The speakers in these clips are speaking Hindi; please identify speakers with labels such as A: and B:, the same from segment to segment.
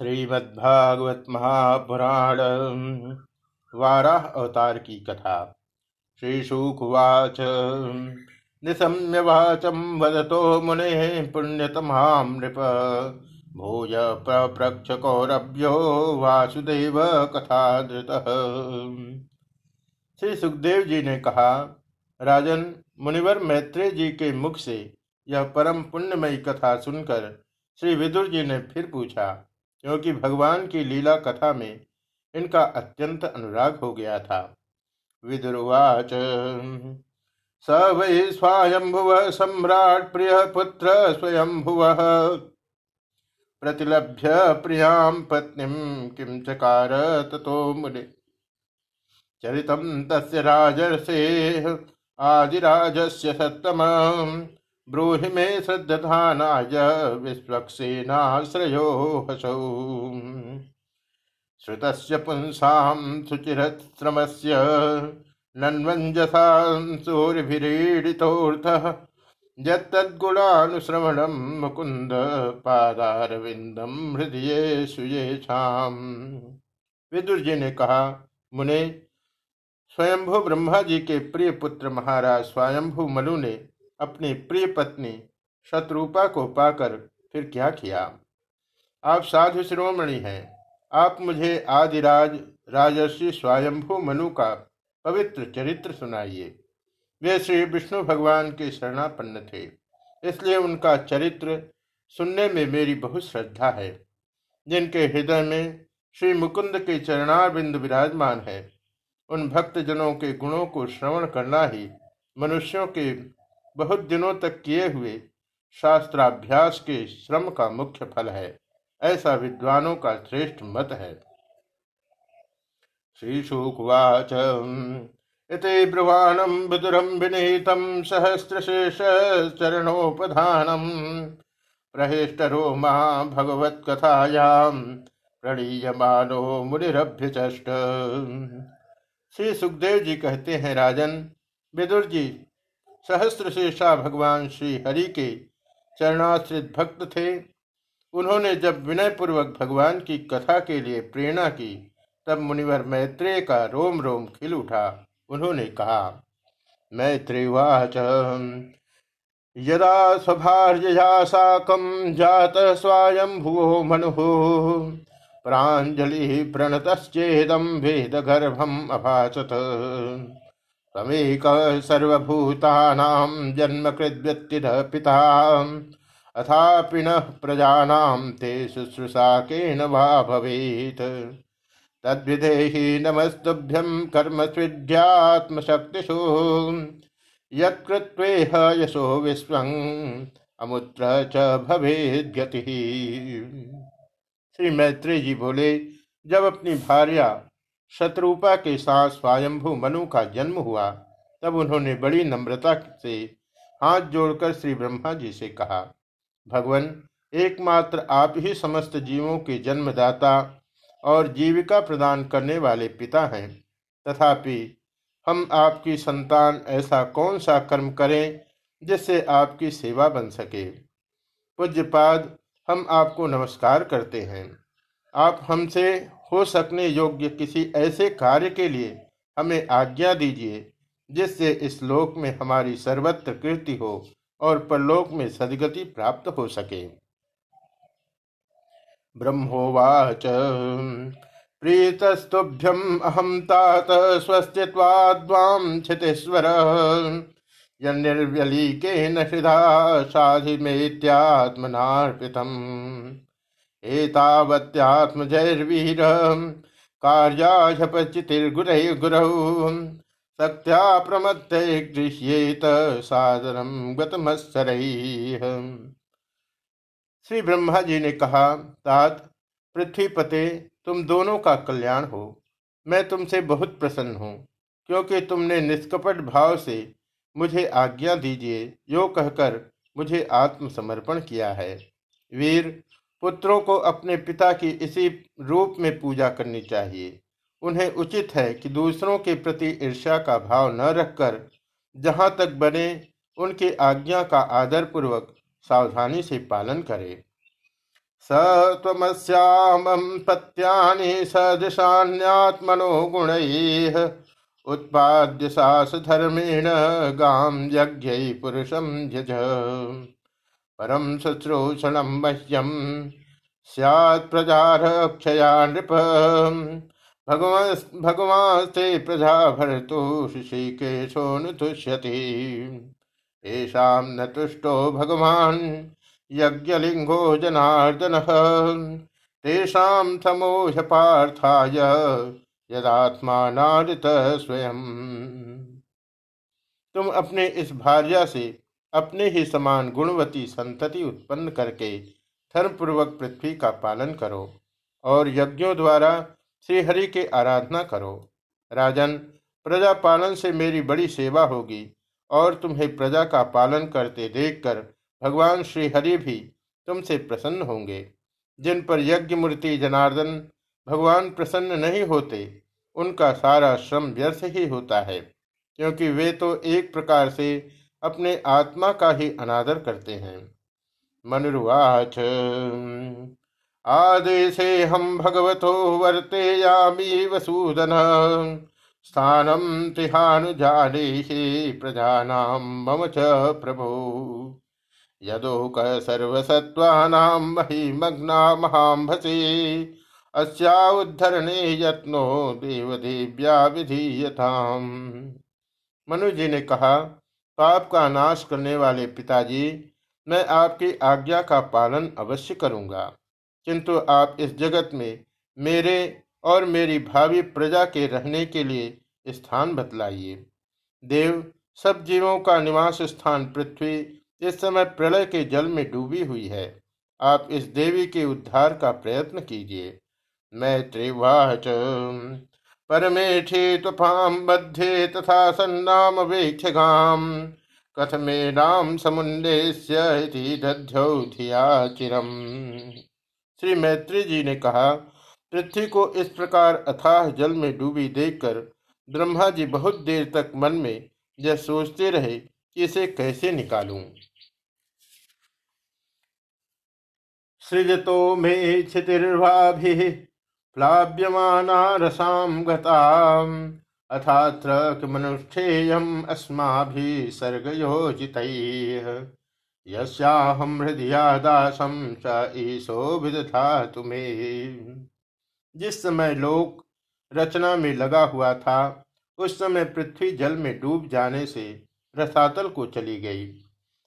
A: श्रीमद्भागवत महापुराण, वाराह अवतार की कथा। श्रीशुकुवाच निशम्य वाचम वदतो मुने पुण्यतमां नृप। भूय प्रप्रक्ष कौरभ्यो वासुदेव कथा धृत श्री सुखदेव जी ने कहा, राजन, मुनिवर मैत्रेय जी के मुख से यह परम पुण्यमयी कथा सुनकर श्री विदुर जी ने फिर पूछा क्योंकि भगवान की लीला कथा में इनका अत्यंत अनुराग हो गया था। विदुर्वाच, स वै स्वायंभुव सम्राट प्रिय पुत्र स्वयंभुव प्रतिलभ्य प्रियाँ पत्नीं किं चकार ततो मुनि। चरितं तस्य राजर्षे, आदिराजस्य सत्तमम्। ब्रूहि मे श्रद्धानाय विश्वक्सेनाश्रयो हसौ। श्रुतस्य पुंसां शुचिरश्रमस्य नन्वञ्जसां सूर्यभिरीडितोऽर्थः। यत्तद्गुणानुश्रवणं मुकुन्द पादारविन्दं हृदय सुयेषाम् विदुर जी ने कहा, मुने, स्वयंभू ब्रह्मा जी के प्रिय पुत्र महाराज, स्वयंभू मनु ने अपनी प्रिय पत्नी शत्रुपा को पाकर फिर क्या किया? आप साधु शिरोमणि हैं। आप मुझे आदिराज, राजर्षि स्वयंभू मनु का पवित्र चरित्र सुनाइए। वे श्री विष्णु भगवान के शरणापन्न थे, इसलिए उनका चरित्र सुनने में मेरी बहुत श्रद्धा है। जिनके हृदय में श्री मुकुंद के चरणारविंद विराजमान है, उन भक्त जनों के गुणों को श्रवण करना ही मनुष्यों के बहुत दिनों तक किए हुए शास्त्राभ्यास के श्रम का मुख्य फल है। ऐसा विद्वानों का श्रेष्ठ मत है। श्री शुकुवाच इति ब्रुवाणम विदुरम विनीतम सहस्रशेष चरणोपधानम प्रहिष्ट रोमा भगवत कथायाम प्रणीयमानो मुनिरभ्यचष्ट श्री सुखदेव जी कहते हैं, राजन, विदुर जी सहस्त्र शेषा भगवान श्री हरि के चरणाश्रित भक्त थे। उन्होंने जब विनय पूर्वक भगवान की कथा के लिए प्रेरणा की, तब मुनिवर मैत्रेय का रोम रोम खिल उठा। उन्होंने कहा मैत्रेवाच यदा स्वभार्यया साकं जात स्वायंभुवो मनु प्राजलि प्रणतश्चेदं वेदगर्भम् अभासत। तमेक जन्म कृद्व्यक्तिरः पिता अथापि न प्रजानां ते शुश्रूषा केन वा भवेत्। तद्विधेहि नमस्तुभ्यं कर्म स्विद्यात्मशक्तिषु यत्कृत्वेह यशो विश्वं अमुत्र च भवेद गति। श्री मैत्री जी बोले, जब अपनी भार्या शत्रुपा के साथ स्वयंभू मनु का जन्म हुआ, तब उन्होंने बड़ी नम्रता से हाथ जोड़कर श्री ब्रह्मा जी से कहा, भगवान, एकमात्र आप ही समस्त जीवों के जन्मदाता और जीविका प्रदान करने वाले पिता हैं। तथापि, हम आपकी संतान ऐसा कौन सा कर्म करें जिससे आपकी सेवा बन सके? पूज्यपाद, हम आपको नमस्कार करते हैं। आप हमसे हो सकने योग्य किसी ऐसे कार्य के लिए हमें आज्ञा दीजिए, जिससे इस लोक में हमारी सर्वत्र कीर्ति हो और परलोक में सदगति प्राप्त हो सके। ब्रह्मोवाच, प्रीतस्तुभ्यम अहम तात स्वस्तिवाद्वाम क्षितेश्वर निर्व्यलीकेन हृदा साधि मेत्यात्मनार्पितम एतावत्यात्मजैर्वीर, कार्याशपचितिर्गुरैर्गुरौ सत्या प्रमत्ते गृह्येत सादरम गतमत्सरैः। श्री ब्रह्मा जी ने कहा तात पृथ्वी पते तुम दोनों का कल्याण हो। मैं तुमसे बहुत प्रसन्न हूँ, क्योंकि तुमने निष्कपट भाव से मुझे आज्ञा दीजिए, यो कहकर मुझे आत्मसमर्पण किया है। वीर पुत्रों को अपने पिता की इसी रूप में पूजा करनी चाहिए। उन्हें उचित है कि दूसरों के प्रति ईर्ष्या का भाव न रखकर जहाँ तक बने, उनकी आज्ञा का आदर पूर्वक सावधानी से पालन करें। स त्वमस्यामं पत्यानि सदृशान्यात्मनो गुणैः उत्पाद्य सासधर्मेण गां यज्ञै पुरुषं यज। परं शुश्रूषणं मह्यम स्यात् प्रजारक्षया नृप। भगवान भगवास्ते प्रजा भरतो ऋषिकेशोऽनुतुष्यति येषां न तुष्टो भगवान्, यज्ञलिङ्गो जनार्दनः। तेषां समोह पार्थाय यदात्मानादित स्वयं। तुम अपने इस भार्या से अपने ही समान गुणवती संतति उत्पन्न करके धर्मपूर्वक पृथ्वी का पालन करो और यज्ञों द्वारा श्रीहरि के आराधना करो। राजन, प्रजा पालन से मेरी बड़ी सेवा होगी और तुम्हें प्रजा का पालन करते देखकर भगवान श्री हरि भी तुमसे प्रसन्न होंगे। जिन पर यज्ञ मूर्ति जनार्दन भगवान प्रसन्न नहीं होते, उनका सारा श्रम व्यर्थ ही होता है, क्योंकि वे तो एक प्रकार से अपने आत्मा का ही अनादर करते हैं। मनुर्वाच। आदेशे हम भगवतो वर्तेयामी वसूदन स्थानम तिहानुजानेहि प्रजानां मम च प्रभो। यदोक सर्वसत्त्वानां महिमग्ना महाम्भसे अस्या उद्धरणे यत्नो देवदेव्या विधीयताम मनु जी ने कहा पाप का नाश करने वाले पिताजी, मैं आपकी आज्ञा का पालन अवश्य करूँगा। किंतु आप इस जगत में मेरे और मेरी भावी प्रजा के रहने के लिए स्थान बतलाइए। देव, सब जीवों का निवास स्थान पृथ्वी इस समय प्रलय के जल में डूबी हुई है। आप इस देवी के उद्धार का प्रयत्न कीजिए। मैत्रिवाच। परमेठे तुफाम बद्धे तथा सन्नाम वेक्षगाम कथमे नाम समुन्देश्य दध्यौ धिया चिरम। श्री मैत्री जी ने कहा, पृथ्वी को इस प्रकार अथाह जल में डूबी देखकर ब्रह्मा जी बहुत देर तक मन में यह सोचते रहे कि इसे कैसे निकालूं। सृजतो मे क्षितिर्वाभि प्लाव्यमाना रसाम गताम। अथात्र किमनुष्ठेयम अस्माभि सर्गयोजितैः। यस्याहं हृदयादासं स ईशो विदधा तुम्हें जिस समय लोक रचना में लगा हुआ था, उस समय पृथ्वी जल में डूब जाने से रसातल को चली गई।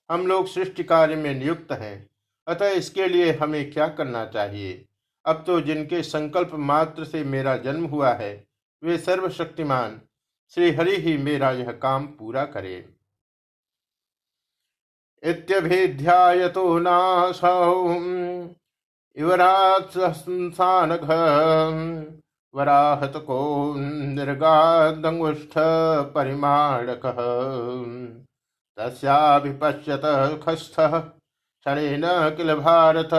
A: हम लोग सृष्टि कार्य में नियुक्त हैं, अतः इसके लिए हमें क्या करना चाहिए? अब तो जिनके संकल्प मात्र से मेरा जन्म हुआ है, वे सर्वशक्तिमान। श्री हरि ही मेरा यह काम पूरा करे। इत्यभिध्यायतो नासौ। इवरात्सानघ वराहतको निर्गादङ्गुष्ठ परिमाणकः। तस्याभिपश्यत खस्थः। क्षणेन किल भारत।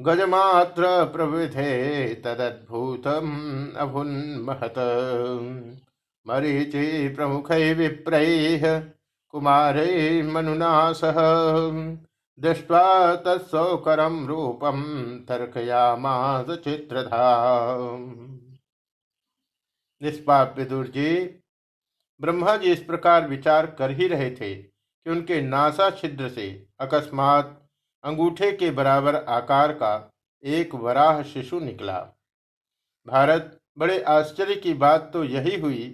A: गजमात्र प्रविधे तदद्भूतम् अभुन्महत। मरीचि प्रमुखै विप्रैः, कुमारै मनुना सह। दृष्ट्वा तत्सौकरम रूपम तर्कयामास चित्रधा निष्पाप विदुर ब्रह्मा जी इस प्रकार विचार कर ही रहे थे कि उनके नासा छिद्र से अकस्मात अंगूठे के बराबर आकार का एक वराह शिशु निकला। भारत, बड़े आश्चर्य की बात तो यही हुई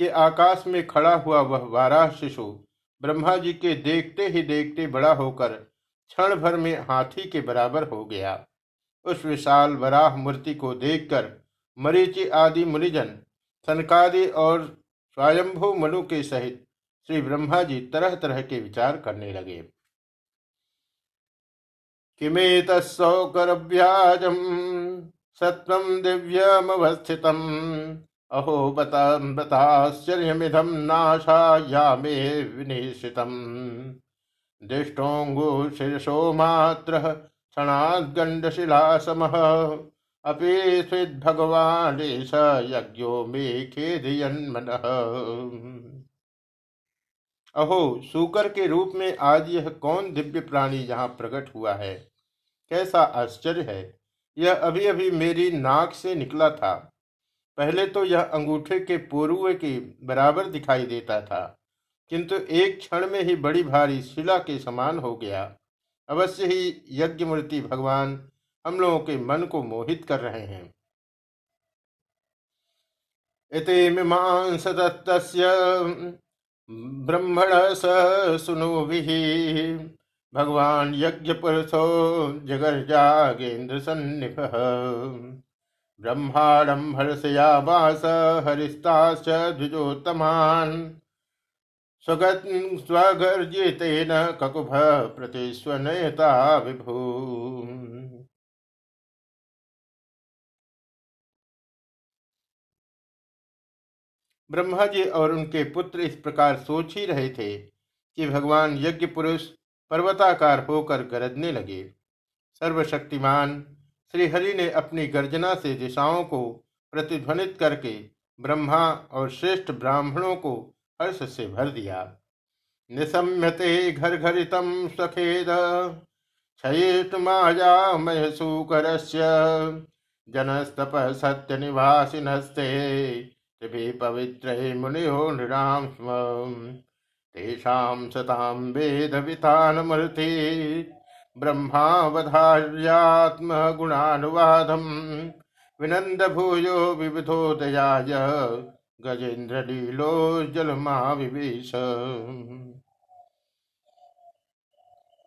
A: कि आकाश में खड़ा हुआ वह वाराह शिशु ब्रह्मा जी के देखते ही देखते बड़ा होकर क्षण भर में हाथी के बराबर हो गया। उस विशाल वराह मूर्ति को देखकर मरीचि आदि मुनिजन, सनकादि और स्वयंभू मनु के सहित श्री ब्रह्मा जी तरह तरह के विचार करने लगे। किमेत सौकरभ्याजम सत्वम दिव्यमवस्थितम। अहो बताश्चर्यमिदम नाशायामे विनिश्चितम दृष्टोऽङ्गुशीर्षो मात्र क्षणाद्गण्डशिलासमः। अपि स्विद्भगवान् स यज्ञो मे खेदयन्मनः। अहो, सूकर के रूप में आज यह कौन दिव्य प्राणी यहाँ प्रकट हुआ है? कैसा आश्चर्य है। यह अभी अभी मेरी नाक से निकला था। पहले तो यह अंगूठे के पोरुए के बराबर दिखाई देता था, किंतु एक क्षण में ही बड़ी भारी शिला के समान हो गया। अवश्य ही यज्ञ मूर्ति भगवान हम लोगों के मन को मोहित कर रहे हैं। इति मीमांस दत्तस्य ब्रह्मण स सुनोभिः भगवान यज्ञ पुरुषो जगर्जागेन्द्र सन्निभ ब्रह्माडम्भरसयावास हरिस्ताश्च द्विजोत्तमान्। स्वगर्जितेन ककुभ प्रतिस्वनयता विभू। ब्रह्मा जी और उनके पुत्र इस प्रकार सोच ही रहे थे कि भगवान यज्ञ पुरुष पर्वताकार होकर गरजने लगे। सर्वशक्तिमान श्रीहरि ने अपनी गर्जना से दिशाओं को प्रतिध्वनित करके ब्रह्मा और श्रेष्ठ ब्राह्मणों को हर्ष से भर दिया। निशम्यते घर घरितम सखेद क्षयेत माया महसूकर जनस्तप सत्य निवासिनस्ते त्रिभि पवित्र मुनियो नृणाम स्म। तेषां सतां वेदवितानमर्थे ब्रह्मावधार्यात्मगुणानुवादम् विनन्द भूयो विविधोदयाय। गजेन्द्र लीलोज्जलमाविवेश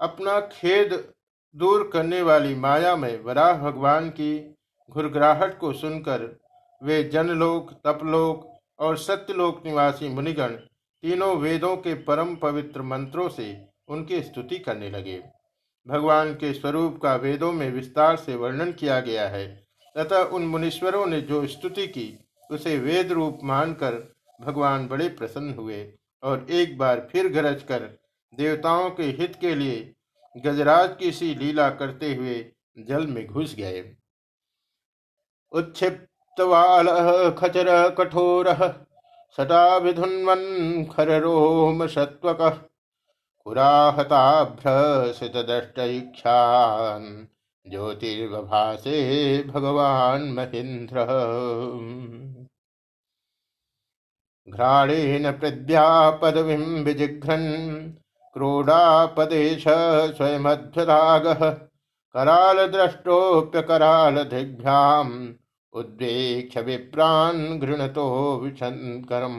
A: अपना खेद दूर करने वाली माया में वराह भगवान की घुरघराहट को सुनकर वे जनलोक, तपलोक और सत्यलोक निवासी मुनिगण तीनों वेदों के परम पवित्र मंत्रों से उनकी स्तुति करने लगे। भगवान के स्वरूप का वेदों में विस्तार से वर्णन किया गया है। तथा उन मुनीश्वरों ने जो स्तुति की, उसे वेद रूप मानकर भगवान बड़े प्रसन्न हुए और एक बार फिर गरज कर देवताओं के हित के लिए गजराज की सी लीला करते हुए जल में घुस गए। उच्छिप्त वाल खचर कठोर सटाभिधुन्वन् खररोमशत्वकः पुराहताभ्रसितदष्टैक्षान् ज्योतिर्वभासे भगवान् महेन्द्र। घ्राणेन पृथ्व्यापदवीं विजिघ्रन्, क्रोडापदेश स्वयमध्वरागः करालद्रष्टोऽप्यकरालधिग्भ्याम् उद्वेक्ष विप्रान घृणतो विशंकरम।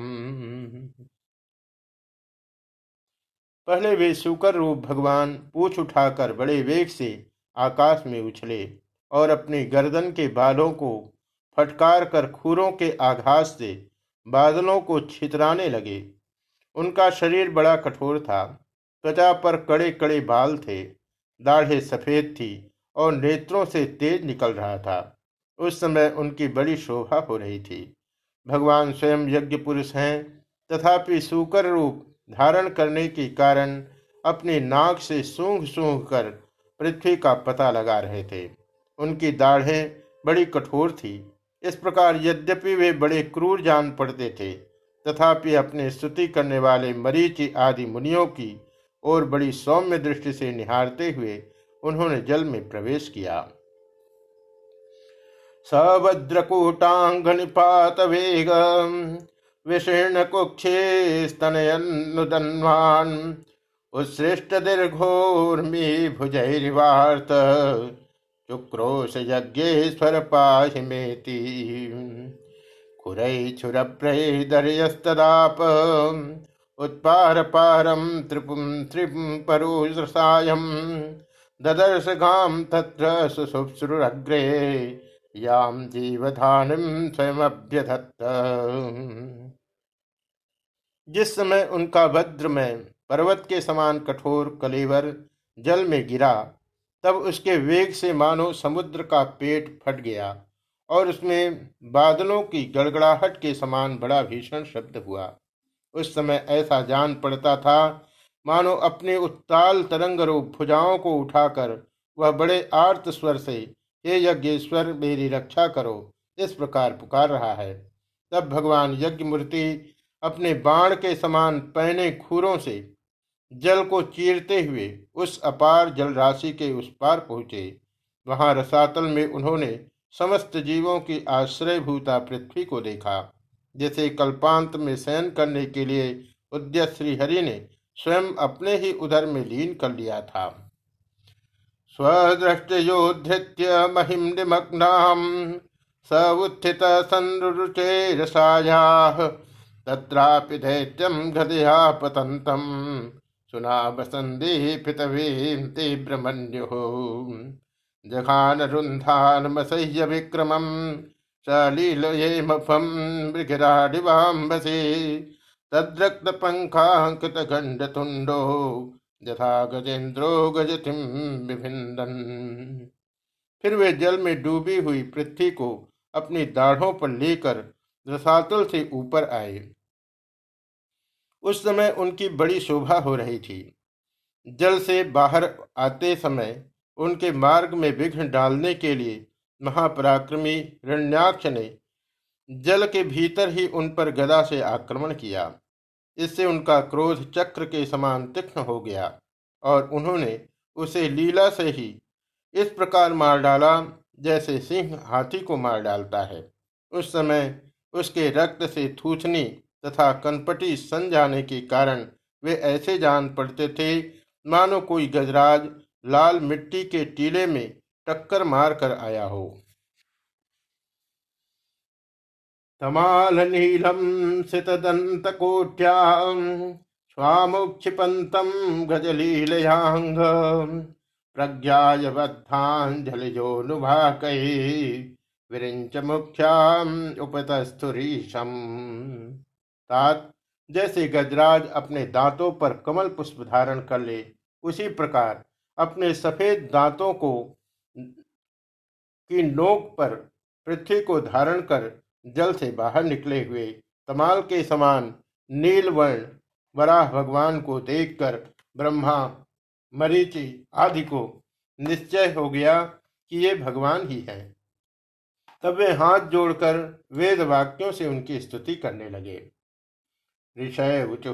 A: पहले वे सुकर रूप भगवान पूछ उठाकर बड़े वेग से आकाश में उछले और अपनी गर्दन के बालों को फटकार कर खूरों के आघात से बादलों को छितराने लगे। उनका शरीर बड़ा कठोर था, त्वचा पर कड़े कड़े बाल थे, दाढ़े सफ़ेद थी और नेत्रों से तेज निकल रहा था। उस समय उनकी बड़ी शोभा हो रही थी। भगवान स्वयं यज्ञ पुरुष हैं, तथापि सुकर रूप धारण करने के कारण अपनी नाक से सूंघ सूंघ कर पृथ्वी का पता लगा रहे थे। उनकी दाढ़ें बड़ी कठोर थी। इस प्रकार यद्यपि वे बड़े क्रूर जान पड़ते थे, तथापि अपने स्तुति करने वाले मरीचि आदि मुनियों की और बड़ी सौम्य दृष्टि से निहारते हुए उन्होंने जल में प्रवेश किया। सवज्रकूटांग निपात वेग विशीर्ण कुक्षे स्तनयन्नुदन्वान् उत्सृष्ट दीर्घोर्मी भुजैर्वार्त चुक्रोश यज्ञेश्वर पाहि मेति खुरै छुरप्रैदर्यस्तदाप उत्पार पारम त्रिपुम त्रिपुम परुसायम ददर्श घाम तत्र सुसुप्सुरग्रे याम जीवधानिम स्वयंभ्यधत्त जिस समय उनका वज्र में पर्वत के समान कठोर कलेवर जल में गिरा, तब उसके वेग से मानो समुद्र का पेट फट गया और उसमें बादलों की गड़गड़ाहट के समान बड़ा भीषण शब्द हुआ। उस समय ऐसा जान पड़ता था, मानो अपने उत्ताल तरंग रूप भुजाओं को उठाकर वह बड़े आर्त स्वर से हे यज्ञेश्वर, मेरी रक्षा करो। इस प्रकार पुकार रहा है। तब भगवान यज्ञ मूर्ति अपने बाण के समान पहने खूरों से जल को चीरते हुए उस अपार जल राशि के उस पार पहुँचे। वहाँ रसातल में उन्होंने समस्त जीवों की आश्रयभूता पृथ्वी को देखा, जैसे कल्पांत में शयन करने के लिए उद्यत श्रीहरि ने स्वयं अपने ही उदर में लीन कर लिया था। स्वदृष्टयोधृत्य महिम निमग्नाम। स उत्थित संरुचेरसाया तत्रापि दैत्यम गदया पतंतम सुना बसंदीपितवीं तीव्रमन्यु। जघान रुन्धान मसह्य विक्रमम सलीलये मफम यथा गजेंद्रो गजतिम विभिंदन फिर वे जल में डूबी हुई पृथ्वी को अपनी दाढ़ों पर लेकर रसातल से ऊपर आए। उस समय उनकी बड़ी शोभा हो रही थी। जल से बाहर आते समय उनके मार्ग में विघ्न डालने के लिए महापराक्रमी रण्याक्ष ने जल के भीतर ही उन पर गदा से आक्रमण किया। इससे उनका क्रोध चक्र के समान तीक्ष्ण हो गया और उन्होंने उसे लीला से ही इस प्रकार मार डाला जैसे सिंह हाथी को मार डालता है। उस समय उसके रक्त से थूथनी तथा कनपटी सन जाने के कारण वे ऐसे जान पड़ते थे, मानो कोई गजराज लाल मिट्टी के टीले में टक्कर मार कर आया हो। तमाल नीलम सितदंत कोट्याम स्वामुक्षिपंतम गजलीलयांग प्रज्ञाय बद्धांजलिजो विरिंच मुख्याम उपतस्थुरीशम। तात, जैसे गजराज अपने दांतों पर कमल पुष्प धारण कर ले, उसी प्रकार अपने सफ़ेद दांतों को की नोक पर पृथ्वी को धारण कर जल से बाहर निकले हुए तमाल के समान नील वर्ण वराह भगवान को देखकर ब्रह्मा, मरीचि आदि को निश्चय हो गया कि ये भगवान ही हैं। तब वे हाथ जोड़कर वेद वाक्यों से उनकी स्तुति करने लगे। ऋषय उचु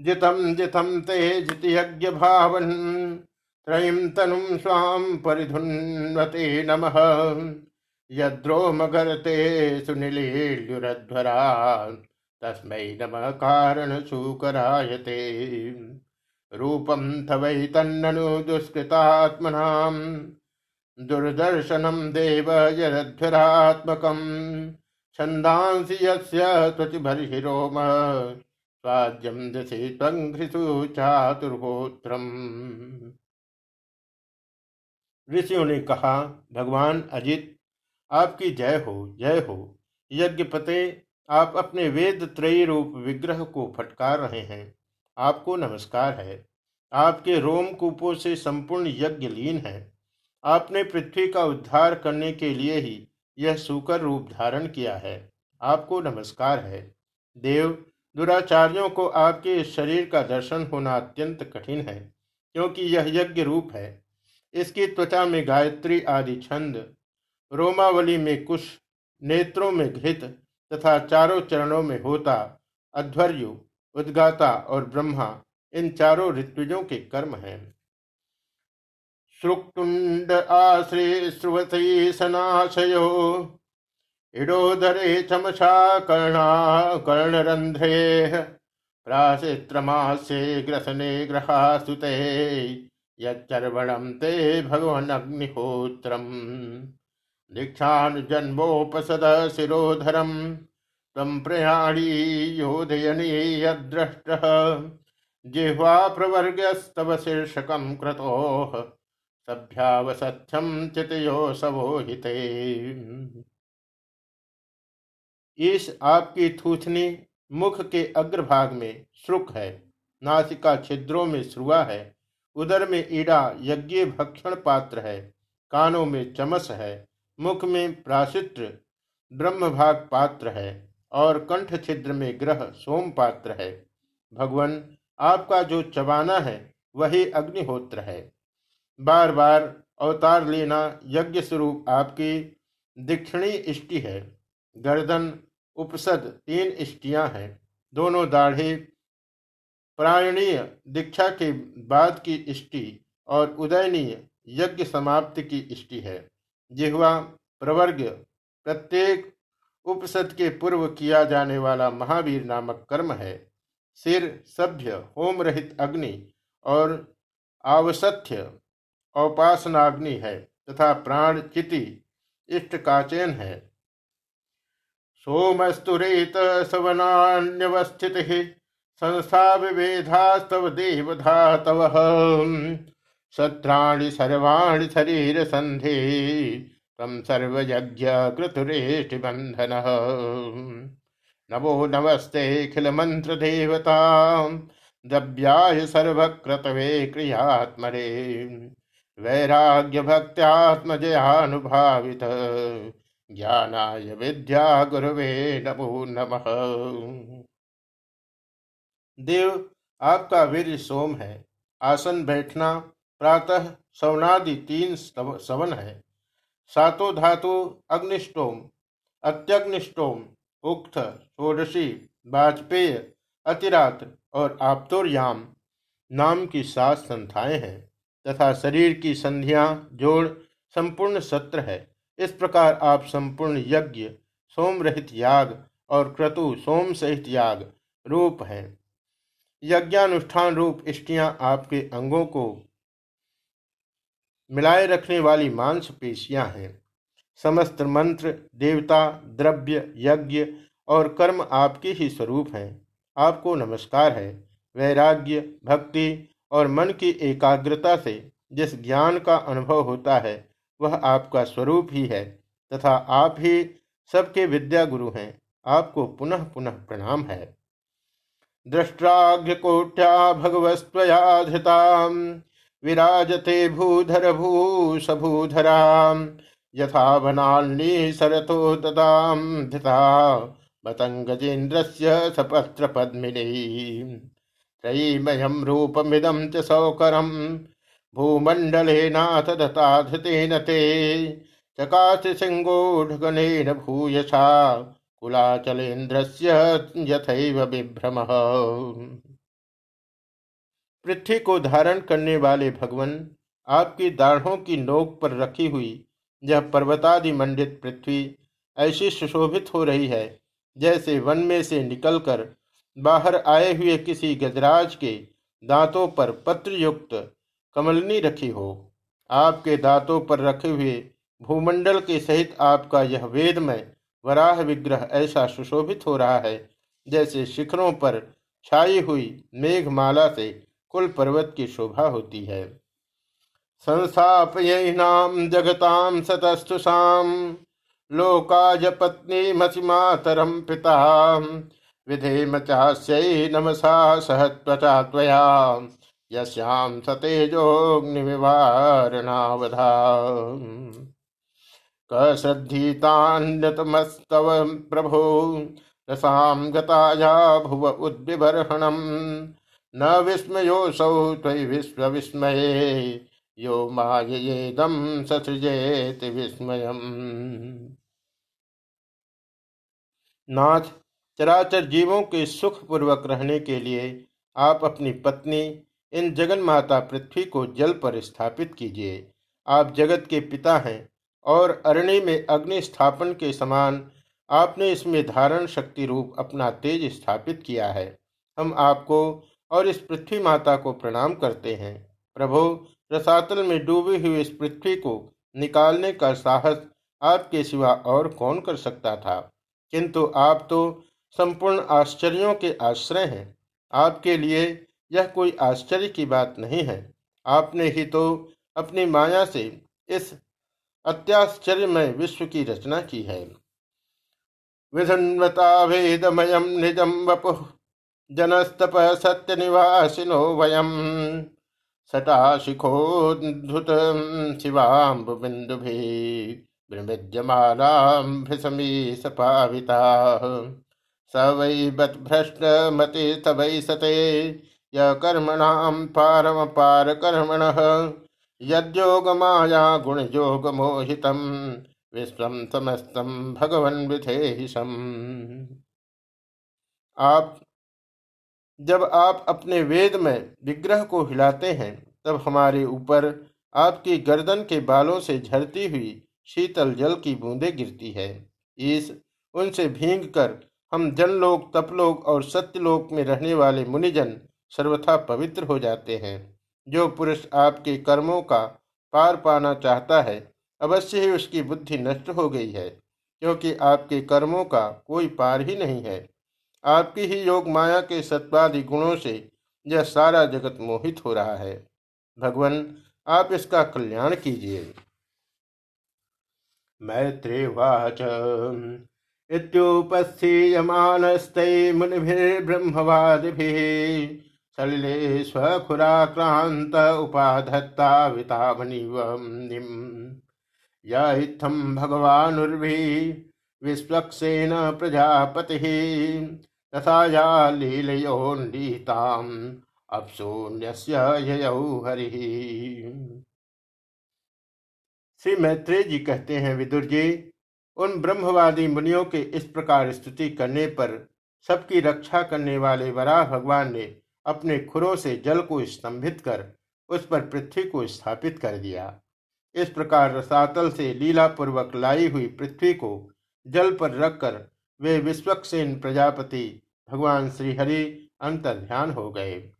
A: जितम जितम ते जितयज्ञ भावन, त्रयीं तनुं स्वाम परिधुन्वते नमः। यद्रोमगर्ते सुनिलील्युरध्वरा तस्मै नमः कारणशूकरायते रूपं तवै तन्ननु दुष्कृतात्मनाम्, दुर्दर्शनं देव यदध्वरात्मकम्। छन्दांसि यस्य त्वचिभर्हिरोम, स्वाद्यं दशे त्वङ्घ्रिषु चातुर्होत्रम्। ऋषियों ने कहा, भगवान अजित आपकी जय हो जय हो। यज्ञपते आप अपने वेद त्रयी रूप विग्रह को फटकार रहे हैं। आपको नमस्कार है। आपके रोम कूपों से संपूर्ण यज्ञ लीन है। आपने पृथ्वी का उद्धार करने के लिए ही यह सुकर रूप धारण किया है। आपको नमस्कार है। देव, दुराचार्यों को आपके शरीर का दर्शन होना अत्यंत कठिन है, क्योंकि यह यज्ञ रूप है। इसकी त्वचा में गायत्री आदि छंद रोमावली में कुश नेत्रों में घृत तथा चारों चरणों में होता, अध्वर्यु, उद्गाता और ब्रह्मा, इन चारों ऋत्विजों के कर्म हैं। श्रुक्टुंड आश्रे श्रुवती सनाशयो इडोदरे चमसा कर्णा कर्णरंध्रे प्राशित्रमासे ग्रसने ग्रहासुते, यच्चर्वणं ते भगवनग्निहोत्रम् दीक्षानुजन्मोपसद शिरोधरं तम प्रयाणी योधयनी यद्द्रष्टः जिह्वा प्रवर्गस्तव शीर्षकं क्रतोः। सभ्यावसथ्यं चितयो सवोहिते। ईश आपकी थूथनी मुख के अग्रभाग में श्रुक है। नासिका छिद्रों में श्रुआ है। उदर में ईड़ा यज्ञ भक्षण पात्र है। कानों में चमस है। मुख में प्राचित्र ब्रह्म भाग पात्र है और कंठ छिद्र में ग्रह सोम पात्र है। भगवान, आपका जो चबाना है, वही अग्निहोत्र है। बार बार अवतार लेना यज्ञ स्वरूप आपकी दीक्षिणी इष्टि है। गर्दन, उपसद तीन इष्टियाँ हैं। दोनों दाढ़े प्रायणीय दीक्षा के बाद की इष्टि और उदयनीय यज्ञ समाप्ति की इष्टि है। जिहवा प्रवर्ग, प्रत्येक उपसद के पूर्व किया जाने वाला महावीर नामक कर्म है। सिर, सभ्य, होम रहित अग्नि और आवसथ्य, औपासनाग्नि है तथा प्राण चिति, इष्ट काचेन है। सोमस्तुरेत सवनान्यवस्थित संस्था विभेधास्तव देवधातव। सत्राणि सर्वाणि शरीर संधे तम सर्वयज्ञ क्रतुरेष्टि बंधन नमो नमस्ते खिल मंत्र देवता, द्रव्याय सर्वक्रतवे क्रियात्मरे। वैराग्य भक्त्यात्मजयानुभावित ज्ञानाय विद्या गुरुवे नमो नमः। देव, आपका वीर सोम है। आसन बैठना प्रातः सवनादि तीन सवन है। सातो धातु अग्निष्टोम, अत्यग्निष्टोम, उक्त, षोडशी, वाजपेय अतिरात्र और आप्तोर्याम नाम की सात संथाएँ हैं तथा शरीर की संध्या, जोड़ संपूर्ण सत्र है। इस प्रकार आप संपूर्ण यज्ञ सोम रहित याग और क्रतु सोम सहित याग रूप हैं। यज्ञानुष्ठान रूप इष्टियाँ आपके अंगों को मिलाए रखने वाली मांस पेशियाँ हैं। समस्त मंत्र, देवता, द्रव्य, यज्ञ और कर्म आपके ही स्वरूप हैं। आपको नमस्कार है। वैराग्य, भक्ति और मन की एकाग्रता से जिस ज्ञान का अनुभव होता है, वह आपका स्वरूप ही है तथा आप ही सबके विद्या गुरु हैं। आपको पुनः पुनः प्रणाम है। दृष्ट्राघ्यकोट्या भगवस्त्वया धृता विराजते भूधर भूषभूधरा यथा वनाल्नी सरतो ददाम। धृता मतङ्गजेन्द्रस्य सपत्रपद्मिनी त्रयीमयं रूपमिदं च सौकरं भूमण्डलेनाथ दता धृतेन ते। चकासि सिंहोढगणेन भूयसा। कुलाचलेन्द्रस्य यथैव विभ्रम पृथ्वी को धारण करने वाले भगवान, आपकी दाढ़ों की नोक पर रखी हुई यह पर्वतादि मंडित पृथ्वी ऐसी सुशोभित हो रही है, जैसे वन में से निकलकर बाहर आए हुए किसी गजराज के दांतों पर पत्र युक्त कमलनी रखी हो। आपके दांतों पर रखे हुए भूमंडल के सहित आपका यह वेदमय वराह विग्रह ऐसा सुशोभित हो रहा है, जैसे शिखरों पर छाई हुई मेघमाला से कुल पर्वत की शोभा होती है। संस्थापयनाम जगताम सतस्तुषाम लोकाज पत्नी मसिमातरम पिता विधेम चास्यै नमसा सह त्वचा त्वया यस्याम सतेजोग्निवारणावधा कश्रद्धीतान्यतमस्तव प्रभो, रसां गताया भुव उद्विबर्हणम् न विस्मयोऽसौ त्वयि विश्वविस्मये। यो माययेदं ससृजेति विस्मयम्। नाथ, चराचर जीवों के सुख पूर्वक रहने के लिए आप अपनी पत्नी, इन जगन माता पृथ्वी को जल पर स्थापित कीजिए। आप जगत के पिता हैं और अरण्य में अग्नि स्थापन के समान आपने इसमें धारण शक्ति रूप अपना तेज स्थापित किया है। हम आपको और इस पृथ्वी माता को प्रणाम करते हैं। प्रभु, रसातल में डूबी हुई इस पृथ्वी को निकालने का साहस आपके सिवा और कौन कर सकता था? किंतु आप तो संपूर्ण आश्चर्यों के आश्रय हैं। आपके लिए यह कोई आश्चर्य की बात नहीं है। आपने ही तो अपनी माया से इस अत्याश्चर्यमय विश्व की रचना की है। विधन्वता भेदमयम निजम वपु जनस्तप सत्य निवासिनो वयम। सटा शिखोद्धुत शिवाम्ब बिंदु विद्यमानाम्भृसमी सपाविता स वै भ्रष्ट मते तवै सते य कर्मणां पारम पार कर्मणः यद्योग माया गुण योग मोहितम विश्वम समस्तम भगवन विधेहिसम आप जब आप अपने वेद में विग्रह को हिलाते हैं, तब हमारे ऊपर आपकी गर्दन के बालों से झरती हुई शीतल जल की बूंदें गिरती है। इस, उनसे भींग कर हम जनलोक, तपलोक और सत्यलोक में रहने वाले मुनिजन सर्वथा पवित्र हो जाते हैं। जो पुरुष आपके कर्मों का पार पाना चाहता है, अवश्य ही उसकी बुद्धि नष्ट हो गई है, क्योंकि आपके कर्मों का कोई पार ही नहीं है। आपकी ही योग माया के सत्वादि गुणों से यह सारा जगत मोहित हो रहा है। भगवान, आप इसका कल्याण कीजिए। मैत्रेवाच। इत्युपस्थीयमानस्ते मुनिभिर्ब्रह्मवादिभिः सलिले स्वखुराक्रान्त उपाधत्तावितावनिवनिम् य इत्थं भगवानुर्भिः प्रजापतिः तथा या लीलयोन्नीताम् अपशून्यस्य ययौ हरिः। श्री मैत्रेय जी कहते हैं, विदुर जी, उन ब्रह्मवादी मुनियों के इस प्रकार स्तुति करने पर सबकी रक्षा करने वाले वराह भगवान ने अपने खुरों से जल को स्तंभित कर उस पर पृथ्वी को स्थापित कर दिया। इस प्रकार रसातल से लीला पूर्वक लाई हुई पृथ्वी को जल पर रखकर वे विश्वक्सेन प्रजापति भगवान श्रीहरि अंतर ध्यान हो गए।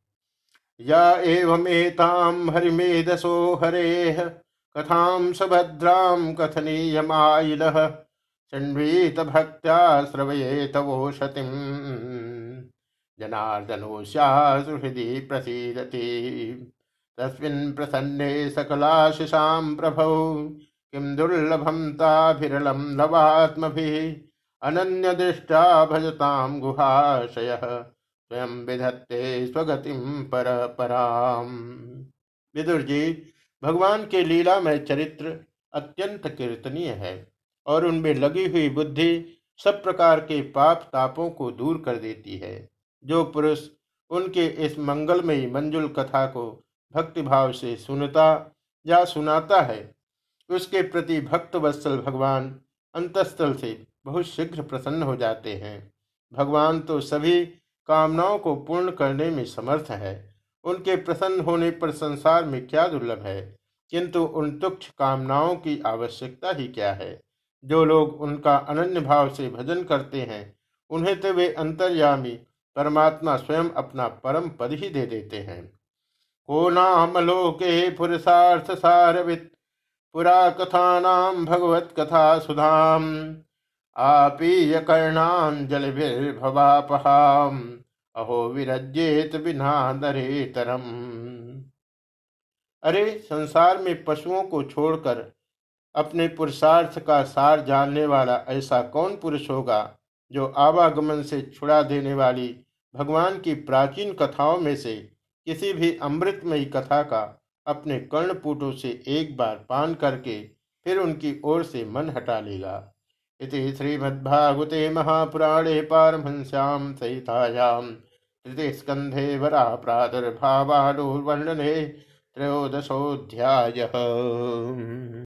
A: या एवं एताम हरिमेदसो हरेह कथां सुभद्रां कथनीयमायिलः शृण्वीत भक्त्या श्रवयेतवोषतिम् जनार्दनोऽस्यासुहृदि प्रसीदति। तस्मिन् प्रसन्ने सकलाशिषां प्रभौ, किं दुर्लभं ताभिरलं नवात्मभिः। अनन्यदृष्टा भजतां गुहाशयः। स्वयं विधत्ते स्वगतिं पर पराम। विदुर जी, भगवान के लीला में चरित्र अत्यंत कीर्तनीय है और उनमें लगी हुई बुद्धि सब प्रकार के पाप तापों को दूर कर देती है। जो पुरुष उनके इस मंगलमयी मंजुल कथा को भक्तिभाव से सुनता या सुनाता है, उसके प्रति भक्त वत्सल भगवान अंतस्थल से बहुत शीघ्र प्रसन्न हो जाते हैं। भगवान तो सभी कामनाओं को पूर्ण करने में समर्थ है। उनके प्रसन्न होने पर संसार में क्या दुर्लभ है? किंतु उन तुक्ष कामनाओं की आवश्यकता ही क्या है? जो लोग उनका अनन्य भाव से भजन करते हैं, उन्हें तो वे अंतर्यामी परमात्मा स्वयं अपना परम पद ही दे देते हैं। को नाम लोके पुरुषार्थ सारवित पुरा कथा नाम भगवत कथा सुधाम आपीय कर्णांजलिर्भवापहाम अहो विरजेत बिना दरे तरम अरे, संसार में पशुओं को छोड़कर अपने पुरुषार्थ का सार जानने वाला ऐसा कौन पुरुष होगा, जो आवागमन से छुड़ा देने वाली भगवान की प्राचीन कथाओं में से किसी भी अमृतमयी कथा का अपने कर्णपुटों से एक बार पान करके फिर उनकी ओर से मन हटा लेगा। इति श्रीमद्भागवते महापुराणे पारमहंस्याम सहितायां तृतीय स्कंधे वरा प्रादुर्भावानुर्वर्णने त्रयोदशोऽध्यायः।